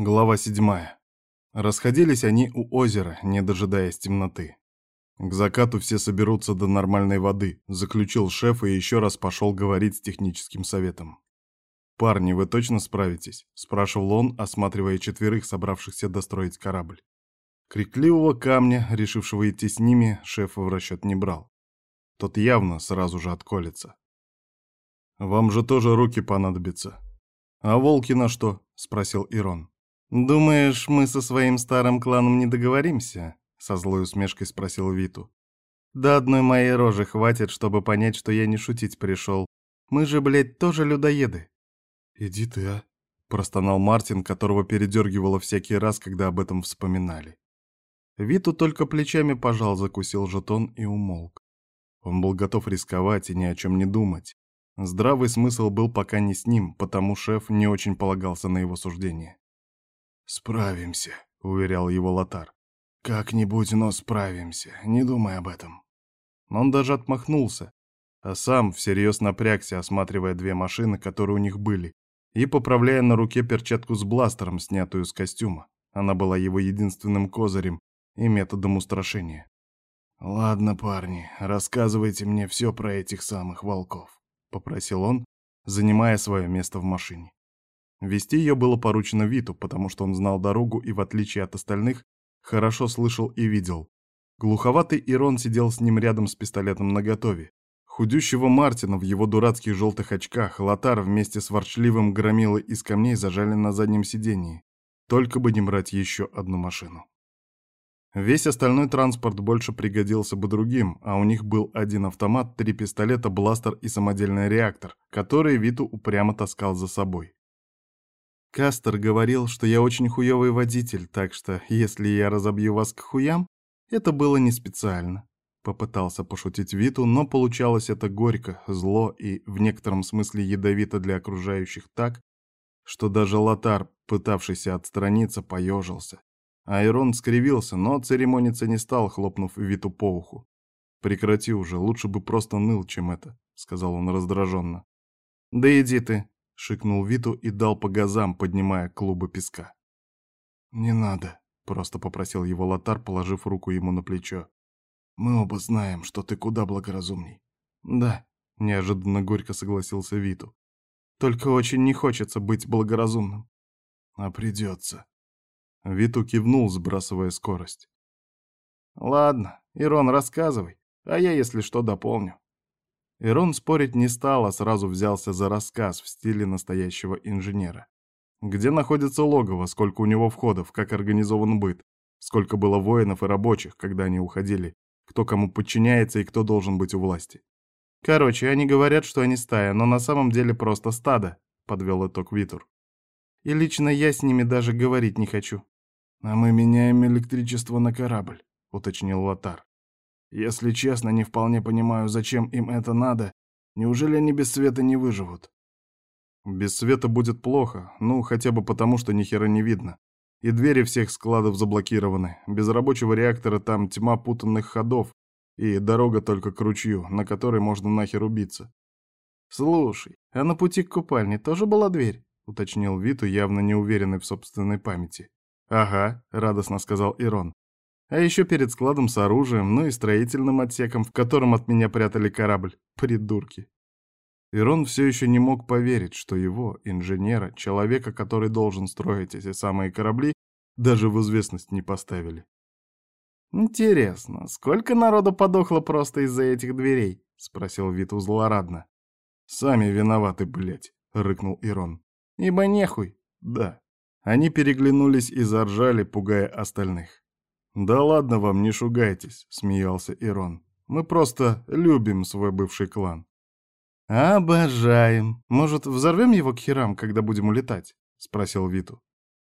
Глава седьмая. Расходились они у озера, не дожидаясь темноты. К закату все соберутся до нормальной воды, заключил шеф и еще раз пошел говорить с техническим советом. «Парни, вы точно справитесь?» — спрашивал он, осматривая четверых, собравшихся достроить корабль. Крикливого камня, решившего идти с ними, шеф в расчет не брал. Тот явно сразу же отколется. «Вам же тоже руки понадобятся». «А волки на что?» — спросил Ирон. «Думаешь, мы со своим старым кланом не договоримся?» — со злой усмешкой спросил Виту. «Да одной моей рожи хватит, чтобы понять, что я не шутить пришел. Мы же, блядь, тоже людоеды». «Иди ты, а!» — простонал Мартин, которого передергивало всякий раз, когда об этом вспоминали. Виту только плечами пожал, закусил жетон и умолк. Он был готов рисковать и ни о чем не думать. Здравый смысл был пока не с ним, потому шеф не очень полагался на его суждение. «Справимся», — уверял его Лотар. «Как-нибудь, но справимся, не думай об этом». Он даже отмахнулся, а сам всерьез напрягся, осматривая две машины, которые у них были, и поправляя на руке перчатку с бластером, снятую с костюма. Она была его единственным козырем и методом устрашения. «Ладно, парни, рассказывайте мне все про этих самых волков», — попросил он, занимая свое место в машине. Вести ее было поручено Виту, потому что он знал дорогу и, в отличие от остальных, хорошо слышал и видел. Глуховатый Ирон сидел с ним рядом с пистолетом наготове. Худющего Мартина в его дурацких желтых очках Лотар вместе с ворчливым громилой из камней зажали на заднем сидении. Только бы не брать еще одну машину. Весь остальной транспорт больше пригодился бы другим, а у них был один автомат, три пистолета, бластер и самодельный реактор, который Виту упрямо таскал за собой. Кастер говорил, что я очень хуёвый водитель, так что если я разобью вас к хуям, это было не специально. Попытался пошутить Виту, но получалось это горько, зло и в некотором смысле ядовито для окружающих так, что даже Лотар, пытавшийся отстраниться, поежился. Айрон скривился, но церемониться не стал, хлопнув Виту по уху. «Прекрати уже, лучше бы просто ныл, чем это», — сказал он раздраженно. «Да иди ты», шикнул Виту и дал по газам, поднимая клубы песка. «Не надо», — просто попросил его Лотар, положив руку ему на плечо. «Мы оба знаем, что ты куда благоразумней». «Да», — неожиданно горько согласился Виту. «Только очень не хочется быть благоразумным». «А придется». Виту кивнул, сбрасывая скорость. «Ладно, Ирон, рассказывай, а я, если что, дополню». Ирон спорить не стал, а сразу взялся за рассказ в стиле настоящего инженера. Где находится логово, сколько у него входов, как организован быт, сколько было воинов и рабочих, когда они уходили, кто кому подчиняется и кто должен быть у власти. Короче, они говорят, что они стая, но на самом деле просто стадо, подвел итог Витур. И лично я с ними даже говорить не хочу. А мы меняем электричество на корабль, уточнил Лотар. Если честно, не вполне понимаю, зачем им это надо. Неужели они без света не выживут? Без света будет плохо, ну, хотя бы потому, что ни хера не видно. И двери всех складов заблокированы. Без рабочего реактора там тьма путанных ходов, и дорога только к ручью, на которой можно нахер убиться. «Слушай, а на пути к купальне тоже была дверь?» — уточнил Виту, явно неуверенный в собственной памяти. «Ага», — радостно сказал Ирон. А еще перед складом с оружием, ну и строительным отсеком, в котором от меня прятали корабль. Придурки. Ирон все еще не мог поверить, что его, инженера, человека, который должен строить эти самые корабли, даже в известность не поставили. «Интересно, сколько народу подохло просто из-за этих дверей?» — спросил Виту злорадно. «Сами виноваты, блядь», — рыкнул Ирон. «Ибо нехуй». «Да». Они переглянулись и заржали, пугая остальных. «Да ладно вам, не шугайтесь», — смеялся Ирон. «Мы просто любим свой бывший клан». «Обожаем. Может, взорвем его к херам, когда будем улетать?» — спросил Виту.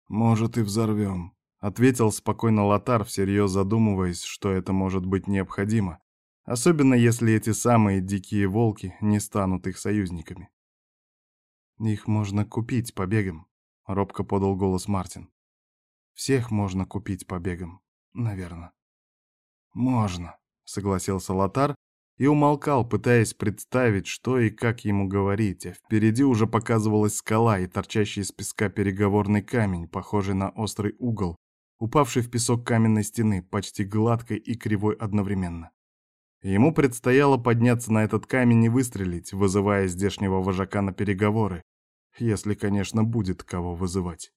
«Может, и взорвем», — ответил спокойно Лотар, всерьез задумываясь, что это может быть необходимо, особенно если эти самые дикие волки не станут их союзниками. «Их можно купить побегом», — робко подал голос Мартин. «Всех можно купить побегом» наверное. «Можно», — согласился Лотар, и умолкал, пытаясь представить, что и как ему говорить, а впереди уже показывалась скала и торчащий из песка переговорный камень, похожий на острый угол, упавший в песок каменной стены, почти гладкой и кривой одновременно. Ему предстояло подняться на этот камень и выстрелить, вызывая здешнего вожака на переговоры, если, конечно, будет кого вызывать.